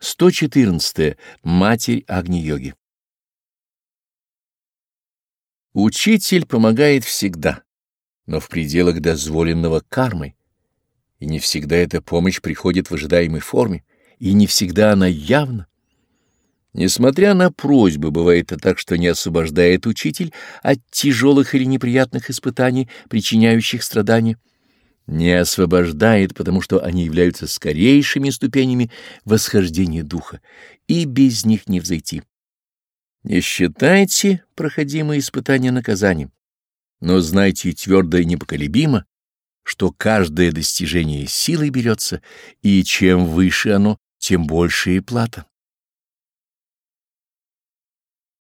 114. -е. Матерь Агни-йоги Учитель помогает всегда, но в пределах дозволенного кармой, и не всегда эта помощь приходит в ожидаемой форме, и не всегда она явна. Несмотря на просьбы, бывает и так, что не освобождает учитель от тяжелых или неприятных испытаний, причиняющих страдания, не освобождает, потому что они являются скорейшими ступенями восхождения духа, и без них не взойти. Не считайте проходимые испытания наказанием, но знайте твердо и непоколебимо, что каждое достижение силой берется, и чем выше оно, тем больше и плата.